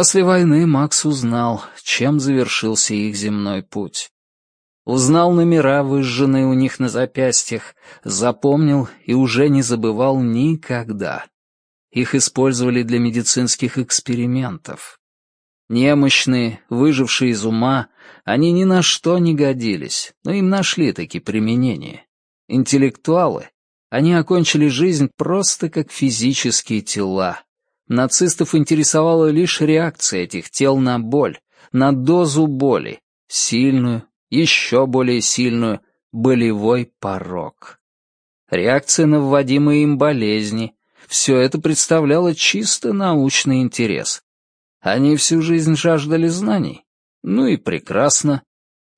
После войны Макс узнал, чем завершился их земной путь. Узнал номера, выжженные у них на запястьях, запомнил и уже не забывал никогда. Их использовали для медицинских экспериментов. Немощные, выжившие из ума, они ни на что не годились, но им нашли таки применение. Интеллектуалы, они окончили жизнь просто как физические тела. Нацистов интересовала лишь реакция этих тел на боль, на дозу боли, сильную, еще более сильную, болевой порог. Реакция на вводимые им болезни, все это представляло чисто научный интерес. Они всю жизнь жаждали знаний. Ну и прекрасно.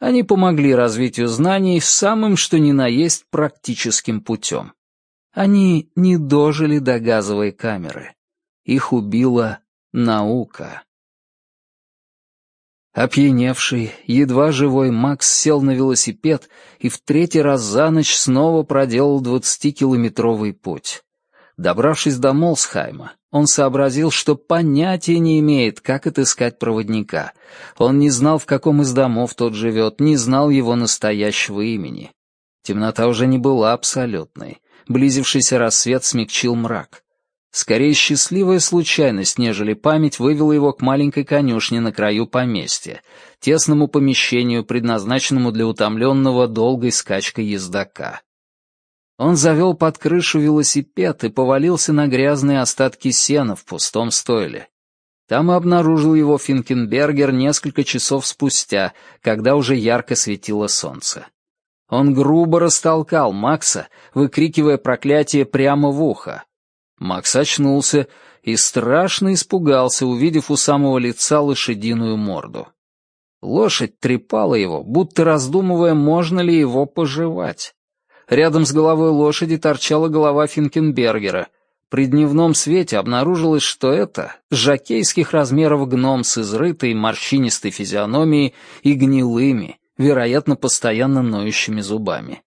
Они помогли развитию знаний самым что ни на есть практическим путем. Они не дожили до газовой камеры. Их убила наука. Опьяневший, едва живой Макс сел на велосипед и в третий раз за ночь снова проделал двадцатикилометровый путь. Добравшись до Молсхайма, он сообразил, что понятия не имеет, как отыскать проводника. Он не знал, в каком из домов тот живет, не знал его настоящего имени. Темнота уже не была абсолютной. Близившийся рассвет смягчил мрак. Скорее счастливая случайность, нежели память, вывела его к маленькой конюшне на краю поместья, тесному помещению, предназначенному для утомленного долгой скачкой ездока. Он завел под крышу велосипед и повалился на грязные остатки сена в пустом стойле. Там и обнаружил его Финкенбергер несколько часов спустя, когда уже ярко светило солнце. Он грубо растолкал Макса, выкрикивая проклятие прямо в ухо. Макс очнулся и страшно испугался, увидев у самого лица лошадиную морду. Лошадь трепала его, будто раздумывая, можно ли его пожевать. Рядом с головой лошади торчала голова Финкенбергера. При дневном свете обнаружилось, что это жакейских размеров гном с изрытой морщинистой физиономией и гнилыми, вероятно, постоянно ноющими зубами.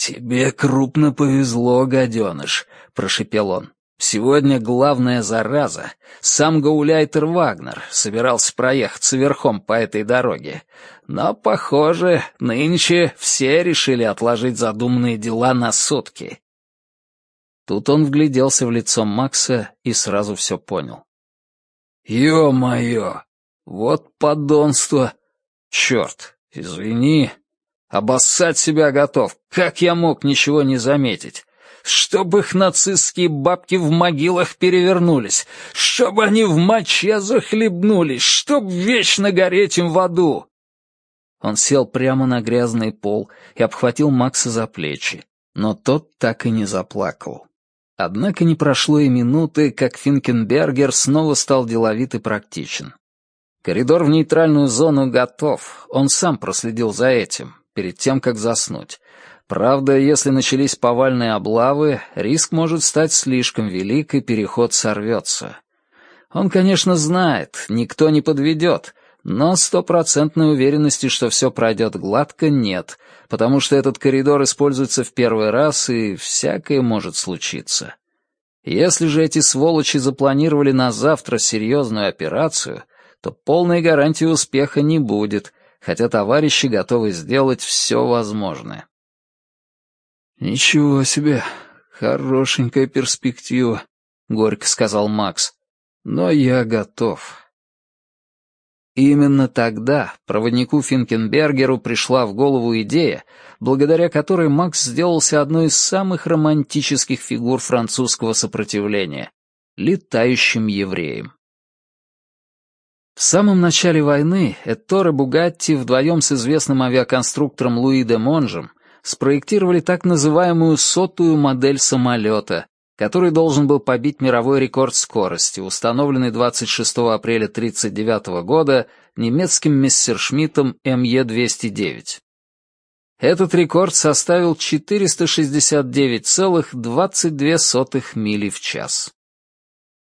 «Тебе крупно повезло, гаденыш», — прошепел он. «Сегодня главная зараза. Сам Гауляйтер Вагнер собирался проехаться верхом по этой дороге. Но, похоже, нынче все решили отложить задуманные дела на сутки». Тут он вгляделся в лицо Макса и сразу все понял. «Ё-моё! Вот подонство! Черт, извини, Обоссать себя готов. Как я мог ничего не заметить? Чтобы их нацистские бабки в могилах перевернулись, чтобы они в моче захлебнулись, чтоб вечно гореть им в аду. Он сел прямо на грязный пол и обхватил Макса за плечи, но тот так и не заплакал. Однако не прошло и минуты, как Финкенбергер снова стал деловит и практичен. Коридор в нейтральную зону готов, он сам проследил за этим перед тем, как заснуть. Правда, если начались повальные облавы, риск может стать слишком велик, и переход сорвется. Он, конечно, знает, никто не подведет, но стопроцентной уверенности, что все пройдет гладко, нет, потому что этот коридор используется в первый раз, и всякое может случиться. Если же эти сволочи запланировали на завтра серьезную операцию, то полной гарантии успеха не будет, хотя товарищи готовы сделать все возможное. «Ничего себе, хорошенькая перспектива», — горько сказал Макс. «Но я готов». именно тогда проводнику Финкенбергеру пришла в голову идея, благодаря которой Макс сделался одной из самых романтических фигур французского сопротивления — летающим евреем. В самом начале войны Эттор и Бугатти вдвоем с известным авиаконструктором Луи де Монжем спроектировали так называемую сотую модель самолета, который должен был побить мировой рекорд скорости, установленный 26 апреля 1939 года немецким мессершмиттом МЕ-209. Этот рекорд составил 469,22 мили в час.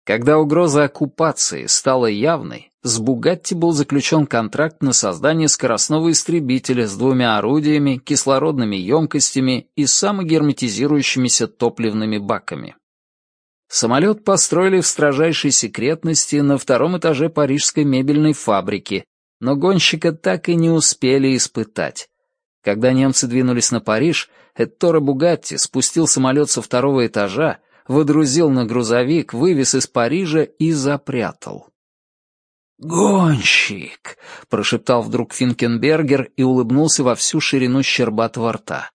Когда угроза оккупации стала явной, с Бугатти был заключен контракт на создание скоростного истребителя с двумя орудиями, кислородными емкостями и самогерметизирующимися топливными баками. Самолет построили в строжайшей секретности на втором этаже парижской мебельной фабрики, но гонщика так и не успели испытать. Когда немцы двинулись на Париж, Этторе Бугатти спустил самолет со второго этажа, водрузил на грузовик, вывез из Парижа и запрятал. «Гонщик!» — прошептал вдруг Финкенбергер и улыбнулся во всю ширину щербатого рта.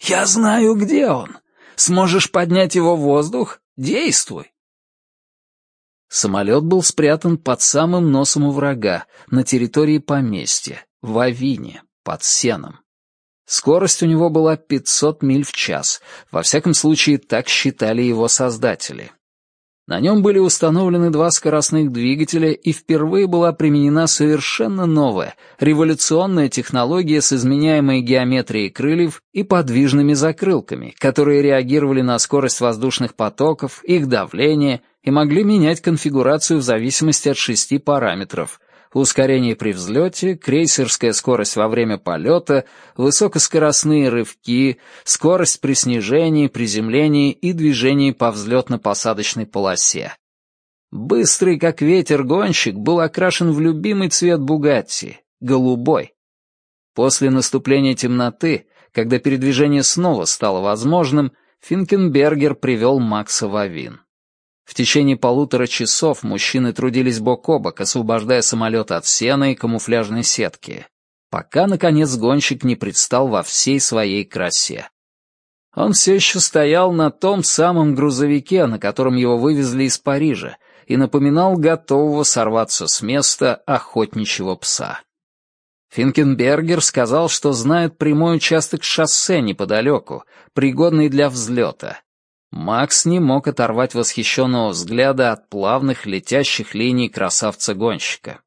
«Я знаю, где он. Сможешь поднять его в воздух? Действуй!» Самолет был спрятан под самым носом у врага, на территории поместья, в Авине, под сеном. Скорость у него была 500 миль в час, во всяком случае так считали его создатели. На нем были установлены два скоростных двигателя, и впервые была применена совершенно новая, революционная технология с изменяемой геометрией крыльев и подвижными закрылками, которые реагировали на скорость воздушных потоков, их давление и могли менять конфигурацию в зависимости от шести параметров ускорение при взлете, крейсерская скорость во время полета, высокоскоростные рывки, скорость при снижении, приземлении и движении по взлетно-посадочной полосе. Быстрый, как ветер, гонщик был окрашен в любимый цвет Бугатти — голубой. После наступления темноты, когда передвижение снова стало возможным, Финкенбергер привел Макса в Авин. В течение полутора часов мужчины трудились бок о бок, освобождая самолет от сена и камуфляжной сетки, пока, наконец, гонщик не предстал во всей своей красе. Он все еще стоял на том самом грузовике, на котором его вывезли из Парижа, и напоминал готового сорваться с места охотничьего пса. Финкенбергер сказал, что знает прямой участок шоссе неподалеку, пригодный для взлета, Макс не мог оторвать восхищенного взгляда от плавных летящих линий красавца-гонщика.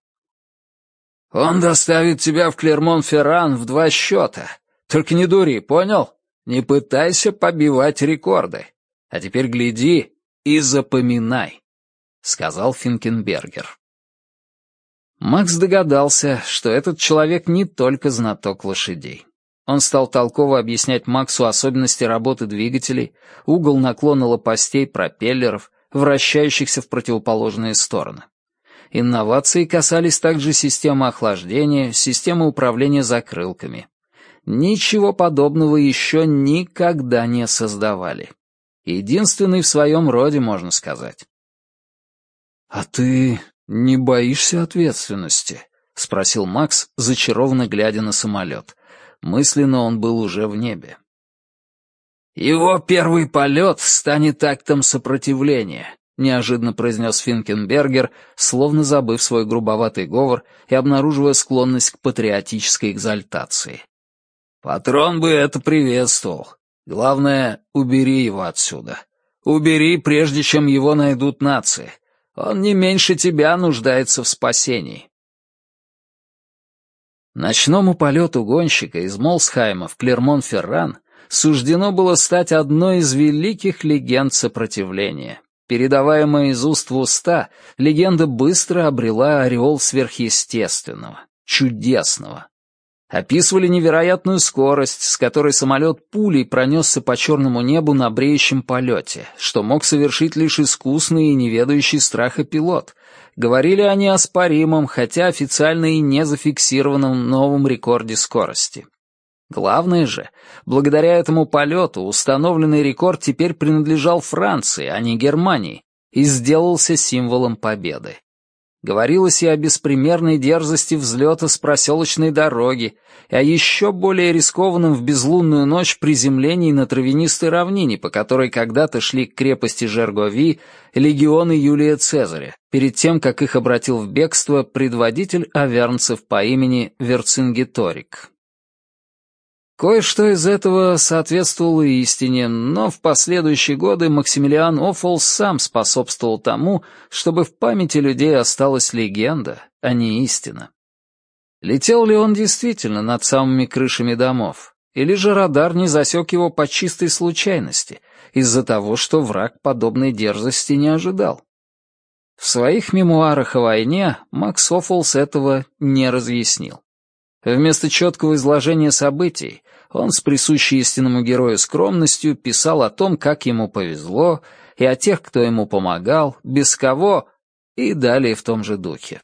«Он доставит тебя в Клермон-Ферран в два счета. Только не дури, понял? Не пытайся побивать рекорды. А теперь гляди и запоминай», — сказал Финкенбергер. Макс догадался, что этот человек не только знаток лошадей. Он стал толково объяснять Максу особенности работы двигателей, угол наклона лопастей пропеллеров, вращающихся в противоположные стороны. Инновации касались также системы охлаждения, системы управления закрылками. Ничего подобного еще никогда не создавали. Единственный в своем роде, можно сказать. «А ты не боишься ответственности?» — спросил Макс, зачарованно глядя на самолет — Мысленно он был уже в небе. «Его первый полет станет актом сопротивления», — неожиданно произнес Финкенбергер, словно забыв свой грубоватый говор и обнаруживая склонность к патриотической экзальтации. «Патрон бы это приветствовал. Главное, убери его отсюда. Убери, прежде чем его найдут нации. Он не меньше тебя нуждается в спасении». Ночному полету гонщика из Молсхайма в Клермон-Ферран суждено было стать одной из великих легенд сопротивления. Передаваемая из уст в уста, легенда быстро обрела ореол сверхъестественного, чудесного. Описывали невероятную скорость, с которой самолет пулей пронесся по черному небу на бреющем полете, что мог совершить лишь искусный и неведающий страха пилот, Говорили о неоспоримом, хотя официально и не зафиксированном новом рекорде скорости. Главное же, благодаря этому полету установленный рекорд теперь принадлежал Франции, а не Германии, и сделался символом победы. Говорилось и о беспримерной дерзости взлета с проселочной дороги, и о еще более рискованном в безлунную ночь приземлении на травянистой равнине, по которой когда-то шли к крепости Жергови легионы Юлия Цезаря, перед тем, как их обратил в бегство предводитель авернцев по имени Верцингеторик. Кое-что из этого соответствовало истине, но в последующие годы Максимилиан Оффол сам способствовал тому, чтобы в памяти людей осталась легенда, а не истина. Летел ли он действительно над самыми крышами домов, или же радар не засек его по чистой случайности, из-за того, что враг подобной дерзости не ожидал? В своих мемуарах о войне Макс Оффолс этого не разъяснил. Вместо четкого изложения событий он с присущей истинному герою скромностью писал о том, как ему повезло, и о тех, кто ему помогал, без кого, и далее в том же духе.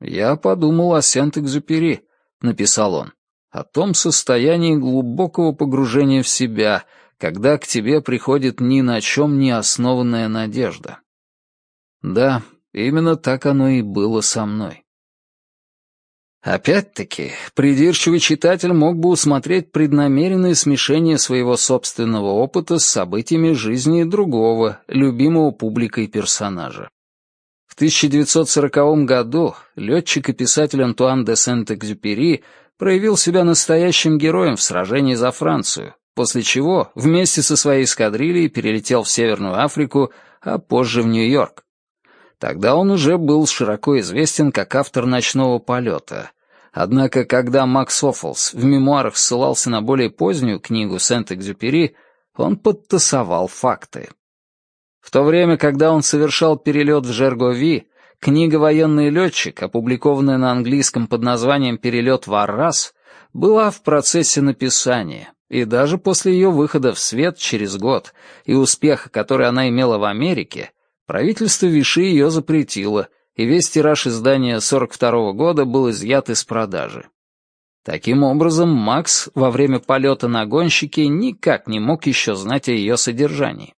«Я подумал о Сент-Экзюпери», — написал он, — «о том состоянии глубокого погружения в себя, когда к тебе приходит ни на чем не основанная надежда». Да, именно так оно и было со мной. Опять-таки, придирчивый читатель мог бы усмотреть преднамеренное смешение своего собственного опыта с событиями жизни другого, любимого публикой персонажа. В 1940 году летчик и писатель Антуан де Сент-Экзюпери проявил себя настоящим героем в сражении за Францию, после чего вместе со своей эскадрильей перелетел в Северную Африку, а позже в Нью-Йорк. Тогда он уже был широко известен как автор «Ночного полета», Однако, когда Макс Оффлс в мемуарах ссылался на более позднюю книгу Сент-Экзюпери, он подтасовал факты. В то время, когда он совершал перелет в Жергови, книга «Военный летчик», опубликованная на английском под названием «Перелет в Аррас», была в процессе написания, и даже после ее выхода в свет через год и успеха, который она имела в Америке, правительство Виши ее запретило, и весь тираж издания 42 года был изъят из продажи. Таким образом, Макс во время полета на гонщике никак не мог еще знать о ее содержании.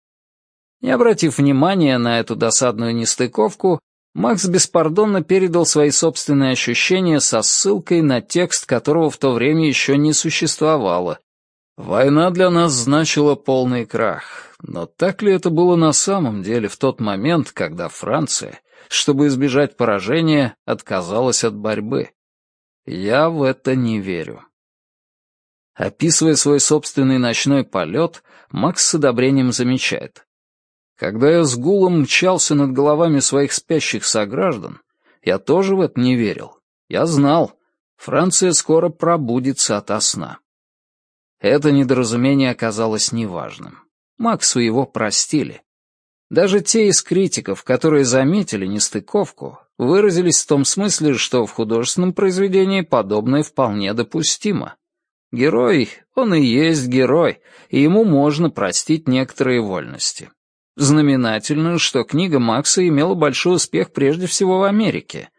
Не обратив внимания на эту досадную нестыковку, Макс беспардонно передал свои собственные ощущения со ссылкой на текст, которого в то время еще не существовало. Война для нас значила полный крах, но так ли это было на самом деле в тот момент, когда Франция, чтобы избежать поражения, отказалась от борьбы? Я в это не верю. Описывая свой собственный ночной полет, Макс с одобрением замечает. Когда я с гулом мчался над головами своих спящих сограждан, я тоже в это не верил. Я знал, Франция скоро пробудится ото сна. Это недоразумение оказалось неважным. Максу его простили. Даже те из критиков, которые заметили нестыковку, выразились в том смысле, что в художественном произведении подобное вполне допустимо. Герой, он и есть герой, и ему можно простить некоторые вольности. Знаменательно, что книга Макса имела большой успех прежде всего в Америке.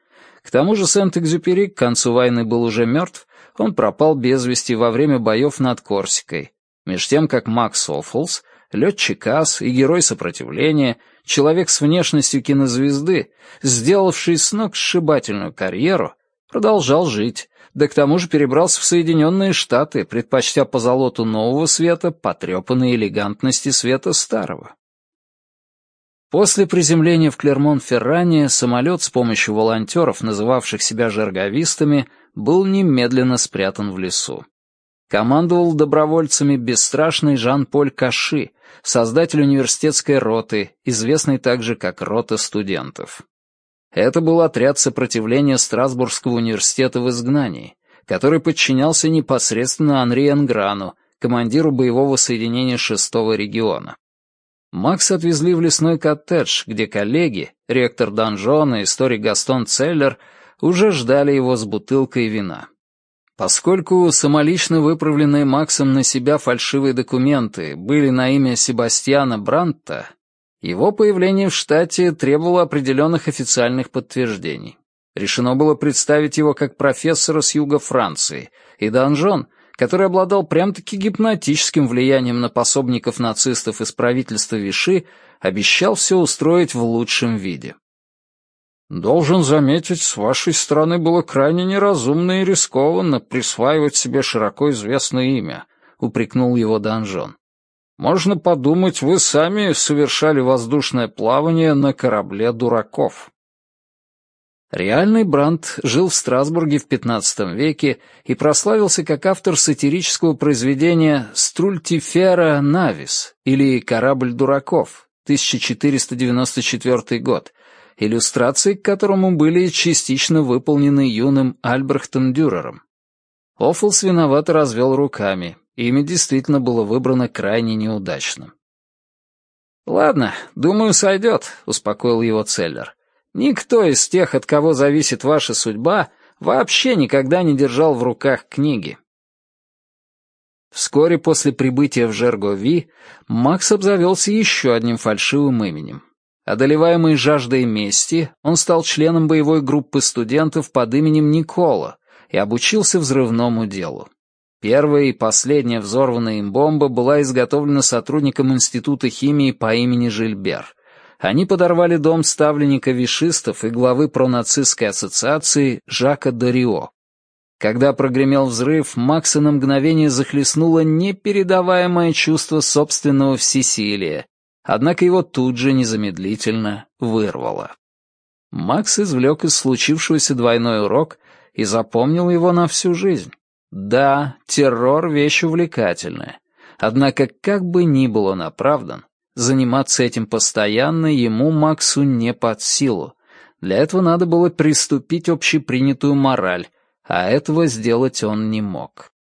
К тому же Сент-Экзюпери к концу войны был уже мертв, он пропал без вести во время боев над Корсикой, меж тем как Макс Оффлс, летчик ас и герой сопротивления, человек с внешностью кинозвезды, сделавший с ног сшибательную карьеру, продолжал жить, да к тому же перебрался в Соединенные Штаты, предпочтя по золоту нового света потрепанной элегантности света старого. После приземления в Клермон-Ферране самолет с помощью волонтеров, называвших себя жерговистами, был немедленно спрятан в лесу. Командовал добровольцами бесстрашный Жан-Поль Каши, создатель университетской роты, известный также как рота студентов. Это был отряд сопротивления Страсбургского университета в изгнании, который подчинялся непосредственно Анри Энграну, командиру боевого соединения шестого региона. Макс отвезли в лесной коттедж, где коллеги, ректор Данжона историк Гастон Целлер, уже ждали его с бутылкой вина. Поскольку самолично выправленные Максом на себя фальшивые документы были на имя Себастьяна Бранта, его появление в штате требовало определенных официальных подтверждений. Решено было представить его как профессора с юга Франции, и Данжон который обладал прям-таки гипнотическим влиянием на пособников нацистов из правительства Виши, обещал все устроить в лучшем виде. «Должен заметить, с вашей стороны было крайне неразумно и рискованно присваивать себе широко известное имя», — упрекнул его Данжон. «Можно подумать, вы сами совершали воздушное плавание на корабле дураков». Реальный Брандт жил в Страсбурге в XV веке и прославился как автор сатирического произведения «Стрультифера Навис» или «Корабль дураков» 1494 год, иллюстрации к которому были частично выполнены юным Альбрехтом Дюрером. Оффлс виновато развел руками, имя действительно было выбрано крайне неудачным. «Ладно, думаю, сойдет», — успокоил его Целлер. Никто из тех, от кого зависит ваша судьба, вообще никогда не держал в руках книги. Вскоре после прибытия в Жергови Макс обзавелся еще одним фальшивым именем. Одолеваемый жаждой мести, он стал членом боевой группы студентов под именем Никола и обучился взрывному делу. Первая и последняя взорванная им бомба была изготовлена сотрудником Института химии по имени Жильбер. Они подорвали дом ставленника вишистов и главы пронацистской ассоциации Жака Дорио. Когда прогремел взрыв, Макса на мгновение захлестнуло непередаваемое чувство собственного всесилия, однако его тут же незамедлительно вырвало. Макс извлек из случившегося двойной урок и запомнил его на всю жизнь. Да, террор — вещь увлекательная. Однако, как бы ни был он оправдан, заниматься этим постоянно ему, Максу, не под силу. Для этого надо было приступить общепринятую мораль, а этого сделать он не мог.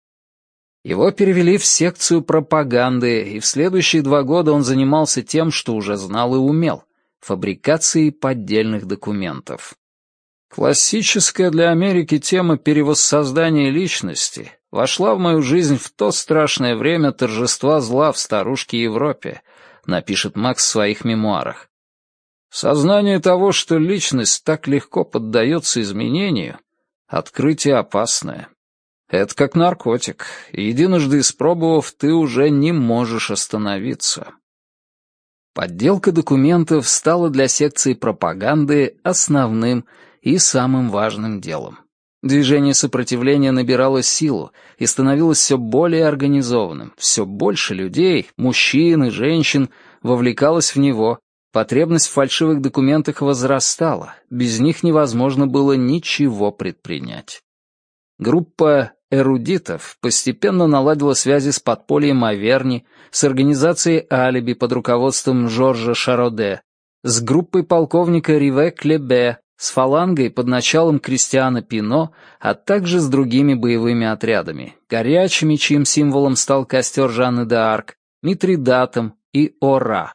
Его перевели в секцию пропаганды, и в следующие два года он занимался тем, что уже знал и умел — фабрикацией поддельных документов. Классическая для Америки тема перевоссоздания личности вошла в мою жизнь в то страшное время торжества зла в старушке Европе, напишет Макс в своих мемуарах. Сознание того, что личность так легко поддается изменению — Открытие опасное. Это как наркотик. Единожды испробовав, ты уже не можешь остановиться. Подделка документов стала для секции пропаганды основным и самым важным делом. Движение сопротивления набирало силу и становилось все более организованным. Все больше людей, мужчин и женщин, вовлекалось в него, Потребность в фальшивых документах возрастала, без них невозможно было ничего предпринять. Группа эрудитов постепенно наладила связи с подпольем Аверни, с организацией «Алиби» под руководством Жоржа Шароде, с группой полковника Риве Клебе, с фалангой под началом Кристиана Пино, а также с другими боевыми отрядами, горячими, чьим символом стал костер Жанны д'Арк, Митридатом и Ора.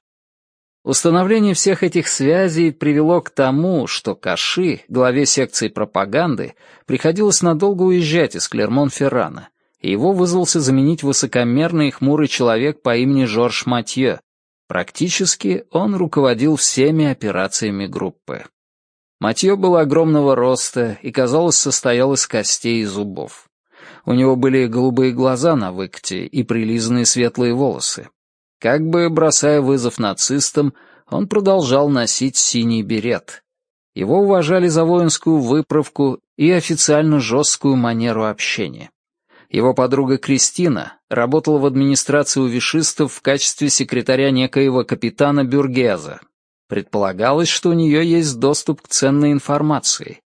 Установление всех этих связей привело к тому, что Каши, главе секции пропаганды, приходилось надолго уезжать из Клермон-Феррана, и его вызвался заменить высокомерный и хмурый человек по имени Жорж Матье. Практически он руководил всеми операциями группы. Матье был огромного роста и, казалось, состоял из костей и зубов. У него были голубые глаза на выкате и прилизанные светлые волосы. Как бы бросая вызов нацистам, он продолжал носить синий берет. Его уважали за воинскую выправку и официально жесткую манеру общения. Его подруга Кристина работала в администрации у вишистов в качестве секретаря некоего капитана Бюргеза. Предполагалось, что у нее есть доступ к ценной информации.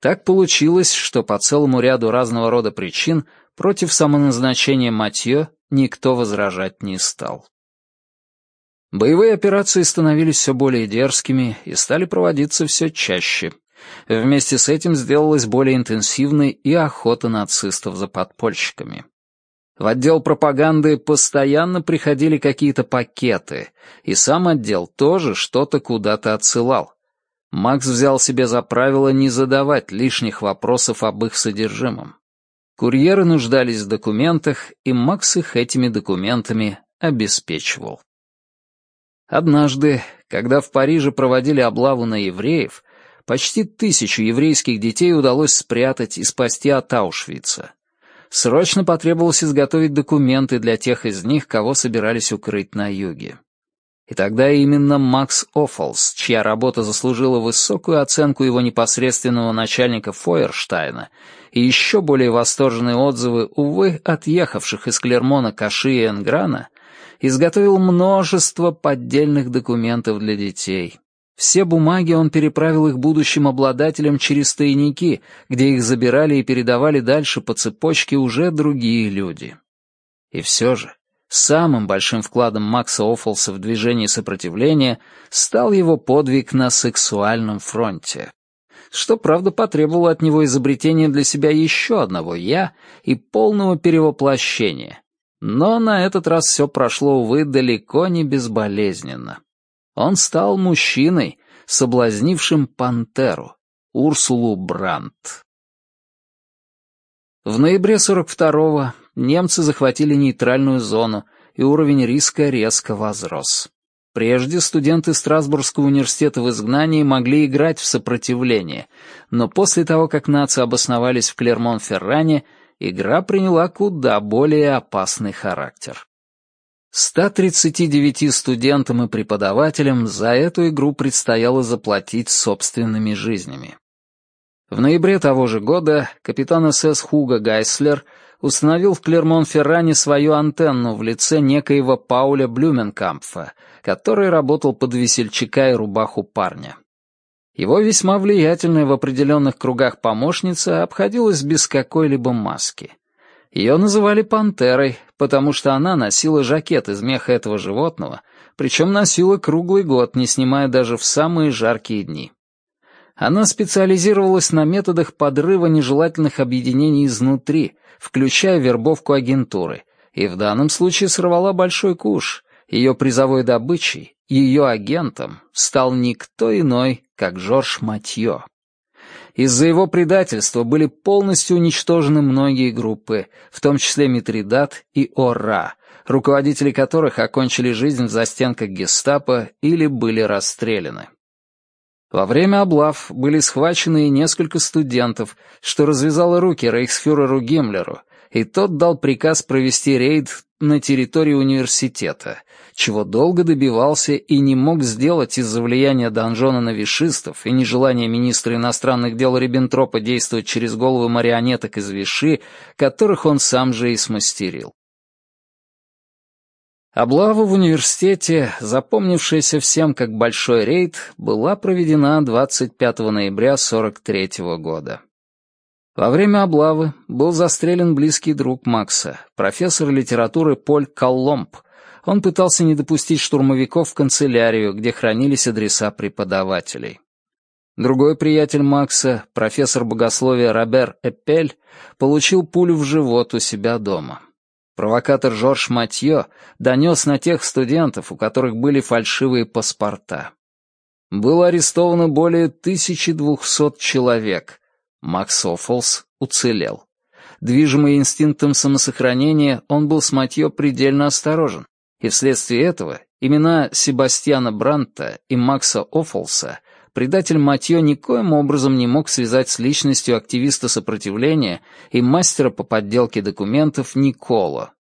Так получилось, что по целому ряду разного рода причин против самоназначения Матье никто возражать не стал. Боевые операции становились все более дерзкими и стали проводиться все чаще. Вместе с этим сделалась более интенсивной и охота нацистов за подпольщиками. В отдел пропаганды постоянно приходили какие-то пакеты, и сам отдел тоже что-то куда-то отсылал. Макс взял себе за правило не задавать лишних вопросов об их содержимом. Курьеры нуждались в документах, и Макс их этими документами обеспечивал. Однажды, когда в Париже проводили облаву на евреев, почти тысячу еврейских детей удалось спрятать и спасти от Аушвица. Срочно потребовалось изготовить документы для тех из них, кого собирались укрыть на юге. И тогда именно Макс Оффолс, чья работа заслужила высокую оценку его непосредственного начальника Фойерштайна и еще более восторженные отзывы, увы, отъехавших из Клермона Каши и Энграна, изготовил множество поддельных документов для детей. Все бумаги он переправил их будущим обладателям через тайники, где их забирали и передавали дальше по цепочке уже другие люди. И все же, самым большим вкладом Макса Оффолса в движение сопротивления стал его подвиг на сексуальном фронте. Что, правда, потребовало от него изобретения для себя еще одного «я» и полного перевоплощения, но на этот раз все прошло, увы, далеко не безболезненно. Он стал мужчиной, соблазнившим пантеру, Урсулу Брандт. В ноябре 42-го немцы захватили нейтральную зону, и уровень риска резко возрос. Прежде студенты Страсбургского университета в изгнании могли играть в сопротивление, но после того, как нации обосновались в Клермон-Ферране, игра приняла куда более опасный характер. 139 студентам и преподавателям за эту игру предстояло заплатить собственными жизнями. В ноябре того же года капитан СС Хуга Гайслер установил в Клермон-Ферране свою антенну в лице некоего Пауля Блюменкампфа, который работал под весельчака и рубаху парня. Его весьма влиятельная в определенных кругах помощница обходилась без какой-либо маски. Ее называли «пантерой», потому что она носила жакет из меха этого животного, причем носила круглый год, не снимая даже в самые жаркие дни. Она специализировалась на методах подрыва нежелательных объединений изнутри, включая вербовку агентуры, и в данном случае сорвала большой куш. Ее призовой добычей, ее агентом, стал никто иной, как Жорж Матье. Из-за его предательства были полностью уничтожены многие группы, в том числе Митридат и Ора, руководители которых окончили жизнь в застенках гестапо или были расстреляны. Во время облав были схвачены и несколько студентов, что развязало руки рейхсфюреру Гиммлеру, и тот дал приказ провести рейд на территории университета, чего долго добивался и не мог сделать из-за влияния донжона на вишистов и нежелания министра иностранных дел Риббентропа действовать через головы марионеток из Виши, которых он сам же и смастерил. Облава в университете, запомнившаяся всем как большой рейд, была проведена 25 ноября 43 -го года. Во время облавы был застрелен близкий друг Макса, профессор литературы Поль Колломб. Он пытался не допустить штурмовиков в канцелярию, где хранились адреса преподавателей. Другой приятель Макса, профессор богословия Робер Эпель, получил пулю в живот у себя дома. Провокатор Жорж Матье донес на тех студентов, у которых были фальшивые паспорта. Было арестовано более 1200 человек. Макс Оффолс уцелел. Движимый инстинктом самосохранения, он был с Матье предельно осторожен, и вследствие этого имена Себастьяна Бранта и Макса Оффолса предатель Матье никоим образом не мог связать с личностью активиста сопротивления и мастера по подделке документов Никола.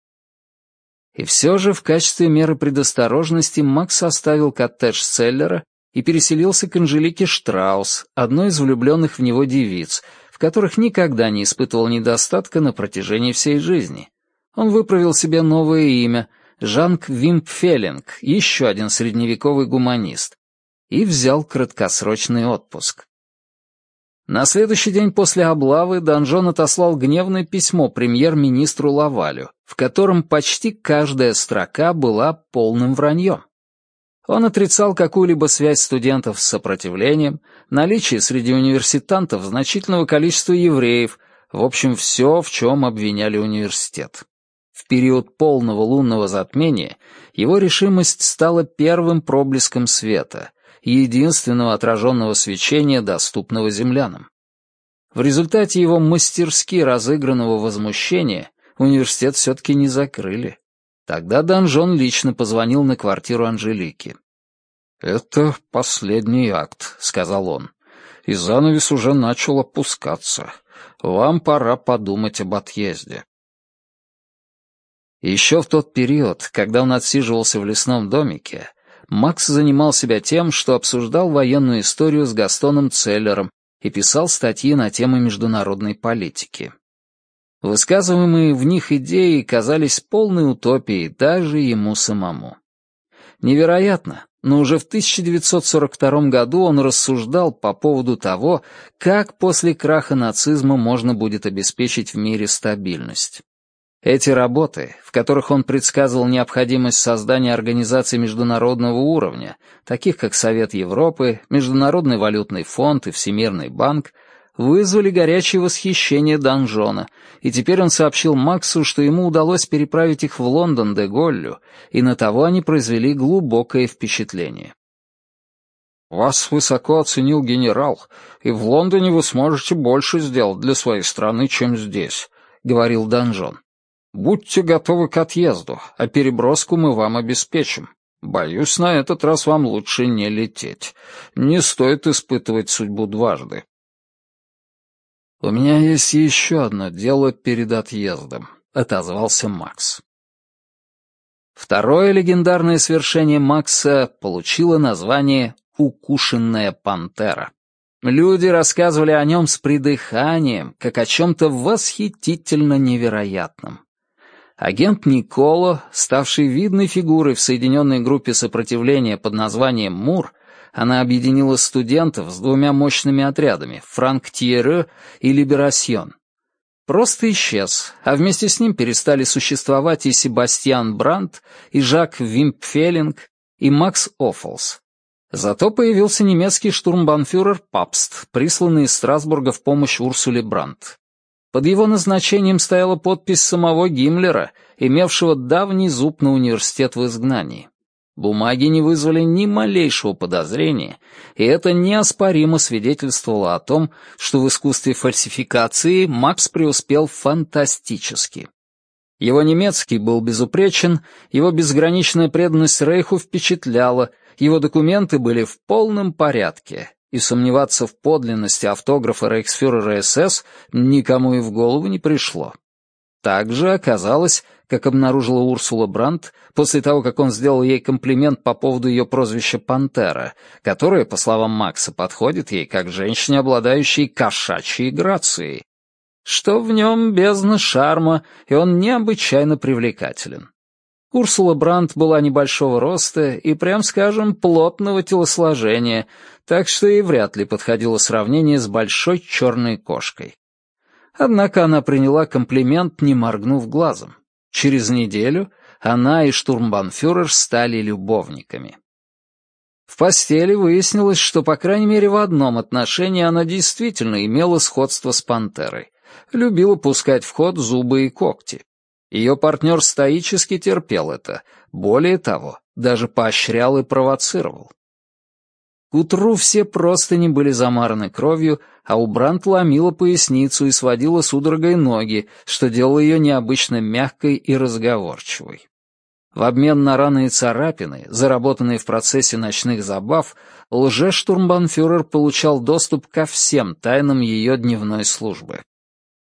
И все же в качестве меры предосторожности Макс оставил коттедж Селлера и переселился к Анжелике Штраус, одной из влюбленных в него девиц, в которых никогда не испытывал недостатка на протяжении всей жизни. Он выправил себе новое имя — Жанк Вимпфеллинг, еще один средневековый гуманист, и взял краткосрочный отпуск. На следующий день после облавы Данжон отослал гневное письмо премьер-министру Лавалю, в котором почти каждая строка была полным враньем. Он отрицал какую-либо связь студентов с сопротивлением, наличие среди университантов значительного количества евреев, в общем, все, в чем обвиняли университет. В период полного лунного затмения его решимость стала первым проблеском света, единственного отраженного свечения, доступного землянам. В результате его мастерски разыгранного возмущения университет все-таки не закрыли. Тогда Данжон лично позвонил на квартиру Анжелики. «Это последний акт», — сказал он. «И занавес уже начал опускаться. Вам пора подумать об отъезде». Еще в тот период, когда он отсиживался в лесном домике, Макс занимал себя тем, что обсуждал военную историю с Gastoном Целлером и писал статьи на темы международной политики. Высказываемые в них идеи казались полной утопией даже ему самому. Невероятно, но уже в 1942 году он рассуждал по поводу того, как после краха нацизма можно будет обеспечить в мире стабильность. Эти работы, в которых он предсказывал необходимость создания организаций международного уровня, таких как Совет Европы, Международный валютный фонд и Всемирный банк, вызвали горячее восхищение Данжона, и теперь он сообщил Максу, что ему удалось переправить их в Лондон де Голлю, и на того они произвели глубокое впечатление. «Вас высоко оценил генерал, и в Лондоне вы сможете больше сделать для своей страны, чем здесь. — говорил Данжон. «Будьте готовы к отъезду, а переброску мы вам обеспечим. Боюсь, на этот раз вам лучше не лететь. Не стоит испытывать судьбу дважды». «У меня есть еще одно дело перед отъездом», — отозвался Макс. Второе легендарное свершение Макса получило название «Укушенная пантера». Люди рассказывали о нем с придыханием, как о чем-то восхитительно невероятном. Агент Николо, ставший видной фигурой в соединенной группе сопротивления под названием «Мур», она объединила студентов с двумя мощными отрядами — Франк-Тирер и Либерасьон. Просто исчез, а вместе с ним перестали существовать и Себастьян Брандт, и Жак Вимпфелинг, и Макс Оффлс. Зато появился немецкий штурмбанфюрер Папст, присланный из Страсбурга в помощь Урсуле Брандт. Под его назначением стояла подпись самого Гиммлера, имевшего давний зуб на университет в изгнании. Бумаги не вызвали ни малейшего подозрения, и это неоспоримо свидетельствовало о том, что в искусстве фальсификации Макс преуспел фантастически. Его немецкий был безупречен, его безграничная преданность Рейху впечатляла, его документы были в полном порядке, и сомневаться в подлинности автографа рейхсфюрера СС никому и в голову не пришло. Также оказалось, как обнаружила Урсула Брандт, после того, как он сделал ей комплимент по поводу ее прозвища «Пантера», которое, по словам Макса, подходит ей как женщине, обладающей кошачьей грацией, что в нем бездна шарма, и он необычайно привлекателен. Урсула Брандт была небольшого роста и, прям скажем, плотного телосложения, так что ей вряд ли подходило сравнение с большой черной кошкой. Однако она приняла комплимент, не моргнув глазом. Через неделю она и штурмбанфюрер стали любовниками. В постели выяснилось, что, по крайней мере, в одном отношении она действительно имела сходство с пантерой. Любила пускать в ход зубы и когти. Ее партнер стоически терпел это, более того, даже поощрял и провоцировал. К утру все просто не были замараны кровью, а у Брант ломила поясницу и сводила судорогой ноги, что делало ее необычно мягкой и разговорчивой. В обмен на раны и царапины, заработанные в процессе ночных забав, лже-штурмбанфюрер получал доступ ко всем тайнам ее дневной службы.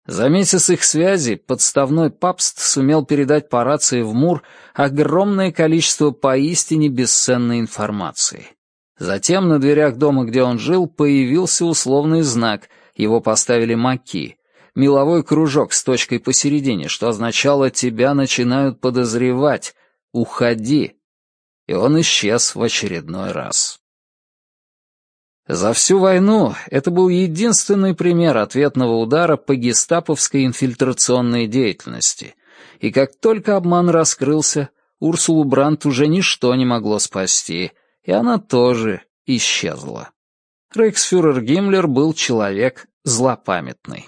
За месяц их связи подставной папст сумел передать по рации в Мур огромное количество поистине бесценной информации. Затем на дверях дома, где он жил, появился условный знак, его поставили маки, меловой кружок с точкой посередине, что означало «тебя начинают подозревать, уходи». И он исчез в очередной раз. За всю войну это был единственный пример ответного удара по гестаповской инфильтрационной деятельности. И как только обман раскрылся, Урсулу Брант уже ничто не могло спасти, и она тоже исчезла. Рейхсфюрер Гиммлер был человек злопамятный.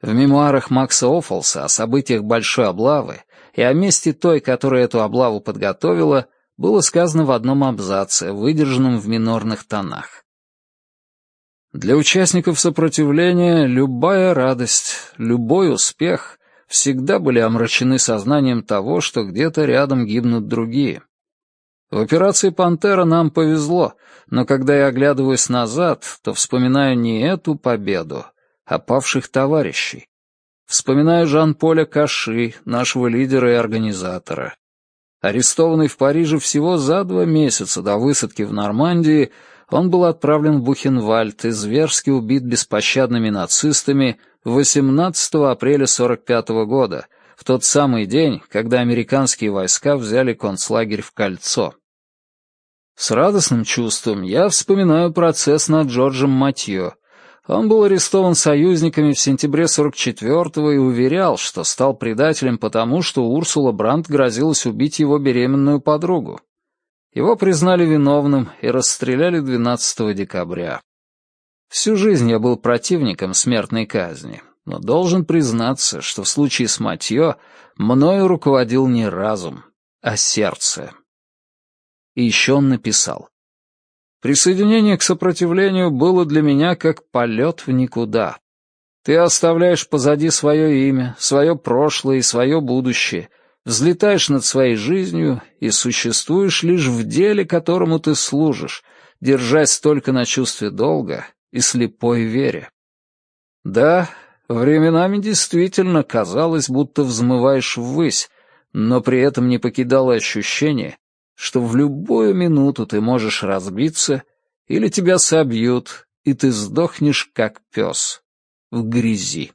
В мемуарах Макса Оффолса о событиях Большой облавы и о месте той, которая эту облаву подготовила, было сказано в одном абзаце, выдержанном в минорных тонах. Для участников сопротивления любая радость, любой успех всегда были омрачены сознанием того, что где-то рядом гибнут другие. В операции «Пантера» нам повезло, но когда я оглядываюсь назад, то вспоминаю не эту победу, а павших товарищей. Вспоминаю Жан-Поля Каши, нашего лидера и организатора. Арестованный в Париже всего за два месяца до высадки в Нормандии, он был отправлен в Бухенвальд и зверски убит беспощадными нацистами 18 апреля 45 года, в тот самый день, когда американские войска взяли концлагерь в Кольцо. С радостным чувством я вспоминаю процесс над Джорджем Матьё, он был арестован союзниками в сентябре 44-го и уверял, что стал предателем потому, что Урсула Брандт грозилась убить его беременную подругу. Его признали виновным и расстреляли 12 декабря. Всю жизнь я был противником смертной казни, но должен признаться, что в случае с Матьё мною руководил не разум, а сердце. И еще он написал. Присоединение к сопротивлению было для меня как полет в никуда. Ты оставляешь позади свое имя, свое прошлое и свое будущее, взлетаешь над своей жизнью и существуешь лишь в деле, которому ты служишь, держась только на чувстве долга и слепой вере. Да, временами действительно казалось, будто взмываешь ввысь, но при этом не покидало ощущение, что в любую минуту ты можешь разбиться или тебя собьют, и ты сдохнешь, как пес, в грязи.